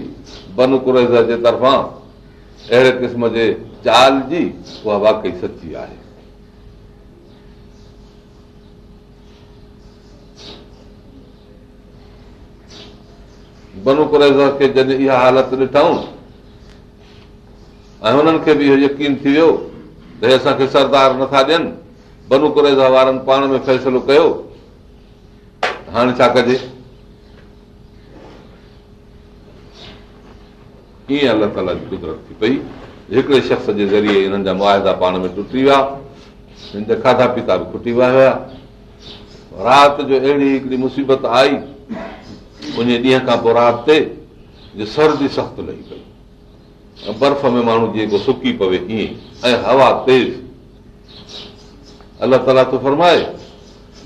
बन कुरेज़ा जे तरफ़ां अहिड़े क़िस्म जे चाल जी उहा वाकई सची आहे बनू करेज़ा खे जॾहिं इहा हालत ॾिठऊं ऐं हुननि खे बि इहो यकीन थी वियो त हे असांखे सरदार नथा ॾियनि बनू कुरेज़ा वारनि पाण में फ़ैसिलो कयो हाणे छा कजे ईअं अलाह ताला जी कुदरत थी पई हिकिड़े शख़्स जे ज़रिए हिननि जा मुआदा पाण में टुटी विया हिन जा खाधा पीता बि खुटी विया हुया राति जो अहिड़ी हिकिड़ी मुसीबत आई उन ॾींहं खां पोइ राति ते जे सर्दी सख़्तु लही पई ऐं बर्फ़ में माण्हू जेको सुकी पवे ईअं ऐं हवा तेज़ अलाह ताला थो फरमाए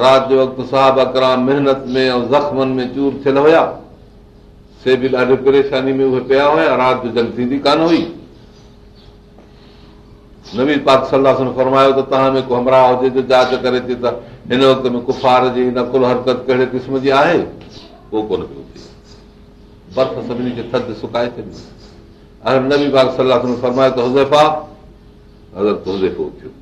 राति जो वक़्तु अकराम महिनत में चूर थियल हुया से बि ॾाढी परेशानी में फरमायो तव्हां में को हमराह हुजे त जांच करे थी त हिन वक़्तु हरकत कहिड़े क़िस्म जी आहे कोन पियो थिए थियो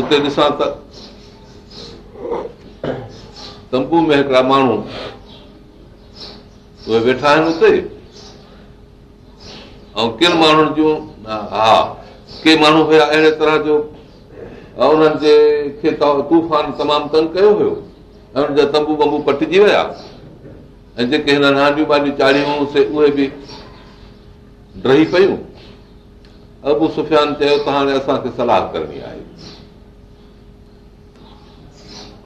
ॾिसां तंबू में हिकिड़ा माण्हू वेठा आहिनि उते अहिड़े तरह जो तमामु तंग कयो हुयो ऐं तंबू वंबू पटिजी विया ऐं जेके हिन नांडियूं बांडियूं चाढ़ियूं हाणे असांखे सलाह करणी आहे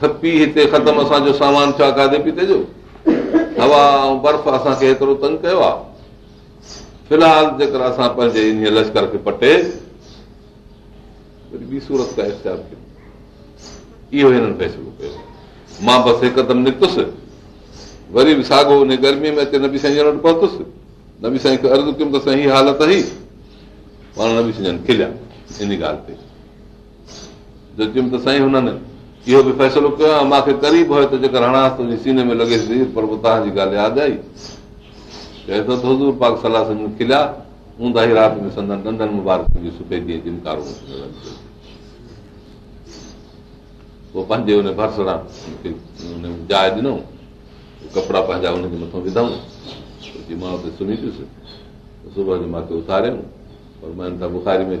खपी हिते ख़तमु असांजो सामान छा खाधे पीते जो हवा ऐं बर्फ़ो तंग कयो आहे फिलहाल जेकर असां पंहिंजे लश्कर खे पटे मां बसि हिकदमि निकितुसि वरी बि साॻियो गर्मीअ में अचे पहुतुसि न बि अर्ध खिलिया इन ॻाल्हि ते इहो बि क़रीब हुयो त जेकर हणा तुंहिंजे सीने में लॻे पर पोइ तव्हांजी ॻाल्हि यादि आई चए थो जाए ॾिनऊं कपिड़ा पंहिंजा विधऊं सुम्ही पियुसि सुबुह जो बुखारी में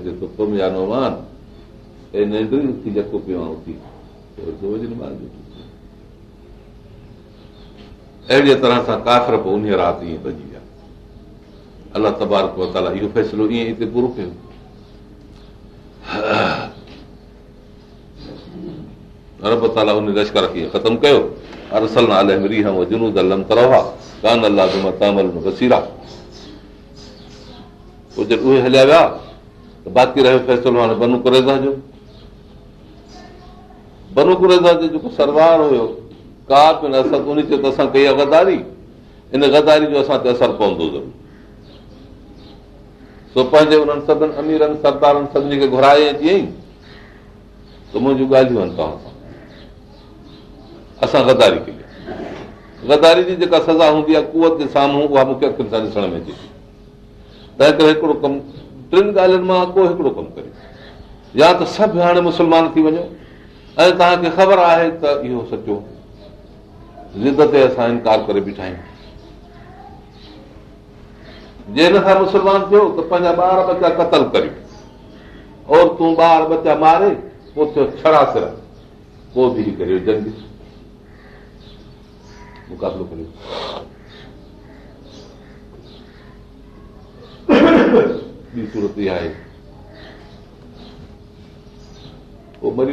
अहिड़ीअ तरह सां کافر पोइ उन राति ईअं भॼी विया अलाह तबारक इहो फ़ैसिलो ईअं हिते पूरो कयो रब ताला उन लश्कर खे ख़तमु कयो अरसल कान अलाह तामल बसीरा पोइ बाक़ी रहियो फ़ैसिलो हाणे बनू करे था जो बनुकुर जो जेको सरदार हुयो का बि असां कई आहे गदारी इन गदारी जो असरु पवंदो ज़रूरु घुराए जीअं मुंहिंजियूं ॻाल्हियूं आहिनि तव्हां सां असां गदारी कई गदारी जी जेका सज़ा हूंदी आहे ॾिसण में अचे हिकिड़ो कमु टिनि ॻाल्हियुनि मां को हिकिड़ो कमु करे या त सभु हाणे मुस्लमान थी वञो ऐं तव्हांखे ख़बर आहे त इहो सचो ज़िद ते असां इनकार करे बीठा आहियूं जे हिन सां मुस्लमान थियो त पंहिंजा ॿार बचा क़तल करियो और तूं ॿार बचा मारे पोइ थियो छड़ा सिर पोइ बि करियो सिरियो जल्दी करे सूरत इहा आहे पोइ मरी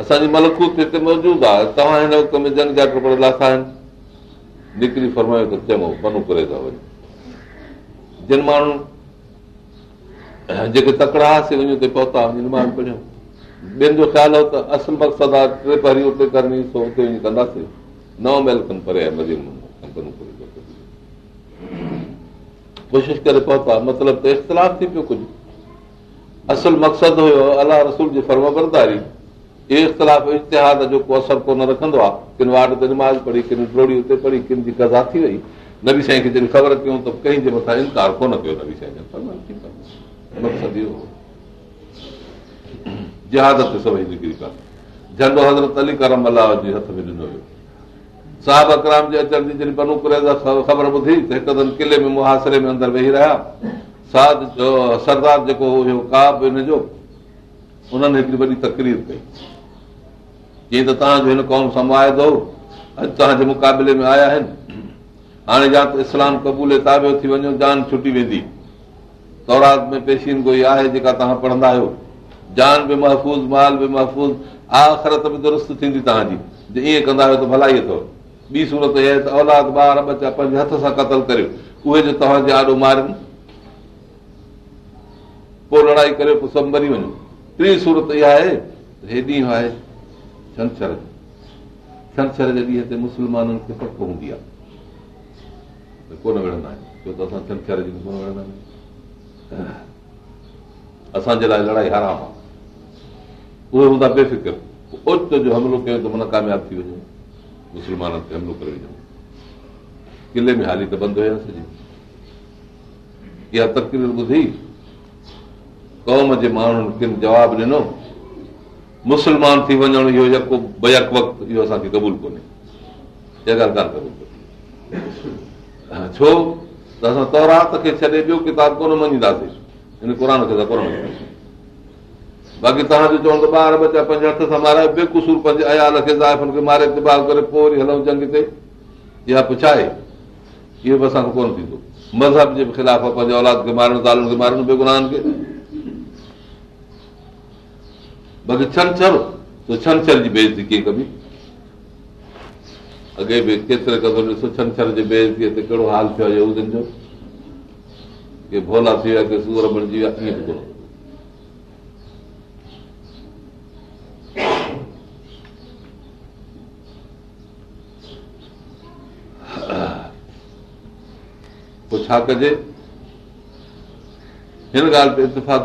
असांजी मलकूत हिते मौजूदु आहे तव्हां हिन वक़्त में जन जा लाथा आहिनि निकिरी फरमायो त चङो जिन माण्हू जेके तकड़ा ॿियनि जो ख़्यालु कोशिशि करे मतिलबु त इख़्तिलाफ़ थी पियो कुझु असुलु मक़सदु हुयो अलाह रसूल जी फर्मबरदारी इश्तिहाद जो को असरु कोन रखंदो आहे किन वाट ते पढ़ी उते पढ़ी किन जी कज़ा थी वई नबी साईं खे ख़बर ॿुधी किले में मुहाशरे में अंदरि वेही रहिया जो सरदार जेको हिकिड़ी वॾी तकरीर कई जीअं त हिन क़ौम तव्हांजे मुक़ाबले में आया आहिनि छुटी वेंदी तौरात में पेशीन पढ़ंदा आहियो ईअं कंदा आहियो त भलाई अथव औलाद ॿार बचा पंहिंजे हथ सां कतल करियो उहे आॾो मारनि पोइ लड़ाई करियो सभु मरी वञो टी सूरत आहे छंछर छंछर जे ॾींहं ते मुस्लमाननि खे पको हूंदी आहे कोन कोन विढ़ंदा विढ़ंदा आहियूं आहियूं छो त असां छंछर असांजे लाइ लड़ाई हराम आहे उहे हूंदा बेफ़िक्र ओचितो जो हमिलो कयो त माना कामयाबु थी वञे मुस्लमाननि ते हमिलो करे वञनि किले में हाली त बंदि हुजे इहा तकरीर ॿुधी क़ौम जे माण्हुनि किन जवाबु ॾिनो मुस्लमान थी वञणु इहो यको बयक वक़्तु इहो असांखे कबूल कोन्हे इहा ॻाल्हि कान क़बूल कोन्हे छो त असां तौरात खे खे छॾे ॿियो किताब कोन मञींदासीं हिन क़ुर त तौरातीदासीं बाक़ी तव्हांजो चवंदो ॿार बचा पंज हथ सां माराए बेकुसूर पंहिंजे अयाल खे खे मारे दिबा करे पोइ वरी हलूं जंग ते इहा पुछाए इहो बि असांखे कोन थींदो मज़हब जे ख़िलाफ़ पंहिंजे औलाद खे मारणु ज़ालुनि खे मारणु बेगुनाहनि खे छंछरु तूं छंछर जी बेज़ती कीअं कबी अॻे बि केतिरे क़दुरु ॾिसो छंछर जी बेज़तीअ ते कहिड़ो हाल थियो के भोला थी विया के सूर बणिजी विया पोइ छा कजे हिन ॻाल्हि ते इतफ़ाक़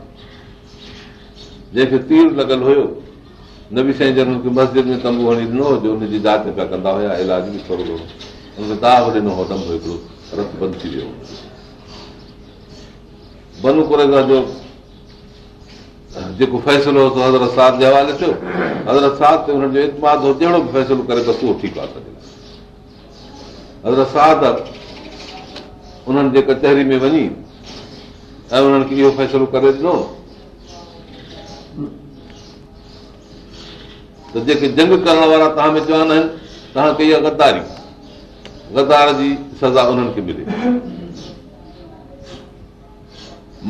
जंहिंखे तीर लॻल हुयो नबी साईं मस्जिद में तंबू हणी ॾिनो हुजे हुनजी जात पिया कंदा हुया इलाज बि थोरो जेको हो हज़रत हवाले थियो हज़रत हो जहिड़ो बि फ़ैसिलो करे बसि उहो ठीकु आहे जे कचहरी में वञी ऐं उन्हनि खे इहो फ़ैसिलो करे ॾिनो त जेके जंग करण वारा तव्हां में चवंदा आहिनि तव्हां कई आहे गदारी गदार जी सज़ा उन्हनि खे मिले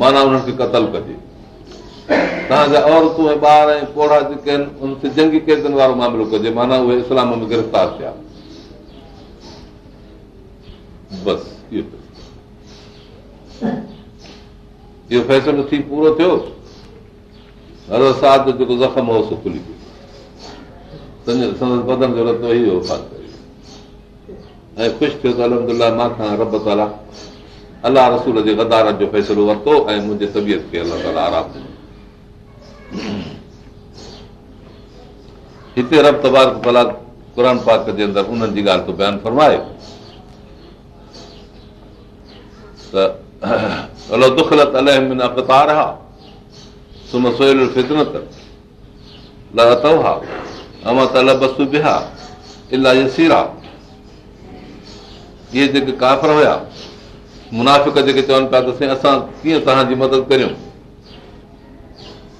माना उन्हनि खे क़तल कजे तव्हांजा औरतूं ऐं ॿार ऐं कोड़ा जेके आहिनि उन्हनि ते जंगी किरदनि वारो मामिलो कजे माना उहे इस्लाम में गिरफ़्तार थिया बसि इहो इहो फ़ैसिलो थी पूरो थियो हर साल जो जेको ज़ख़्म हो सो खुली تن جلد بدل ضرورت ناهي هو فات ڪري ۽ خوش ٿيو ته الحمدلله ما کان رب تعال الله رسول جي غداري جو فيصلو وقتو ۽ مون کي سبيت ڪي الله تعال آرام هي ته رب تبارڪه والا قرآن پاڪ جي اندر انهن جي ڳالهه بيان فرمائي س الا دخلت عليهم من اقطارها ثم سيل अमा त अल बस बि इलाही सीरा इहे जेके काफ़र हुया मुनाफ़िक जेके चवनि पिया त साईं असां कीअं तव्हांजी मदद करियूं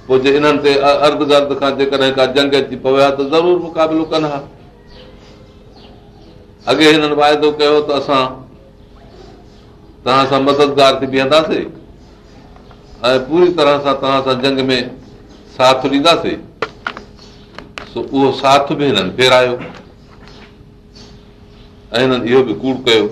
पोइ जे इन्हनि ते अर्ध गर्द खां जेकॾहिं का जंग अची पवे हा त ज़रूरु मुक़ाबिलो कनि हा अॻे हिननि वाइदो कयो त असां तव्हां सां मददगार थी बीहंदासीं ऐं पूरी तरह सां तव्हां सां जंग में साथ ॾींदासीं उहो साथ बि हिननि फेरायो ऐं हिननि इहो बि कूड़ कयो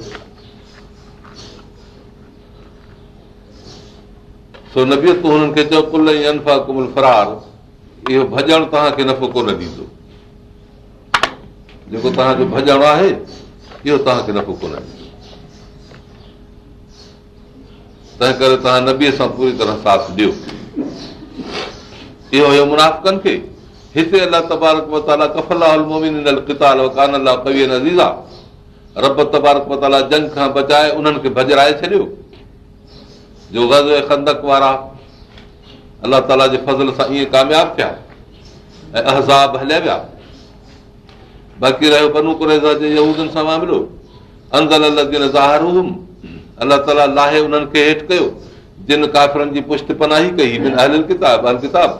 तव्हांजो भॼणु आहे इहो तव्हांखे नफ़ो कोन तंहिं करे तव्हां नबीअ सां पूरी तरह साथ ॾियो इहो हुयो कनि खे हिते अलाह तबारक मताला कफ़ला रब तबारक मताला जंग खां बचाए उन्हनि खे भॼराए छॾियो जो गज़ ऐं खंदक वारा अलाह ताला जे फज़ल सां ईअं कामयाब थिया ऐं अहज़ाब हलिया विया बाक़ी रहियो बनू कुरेज़ा जे यूदनि सां मामिलो अंदल ज़ाहिर हुउमि अलाह ताला लाहे उन्हनि खे हेठि कयो जिन काफ़िरनि जी पुश्त पनाही कई किताब अल किताब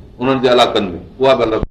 उन्हनि जे इलाइक़नि में उहा बि अलॻि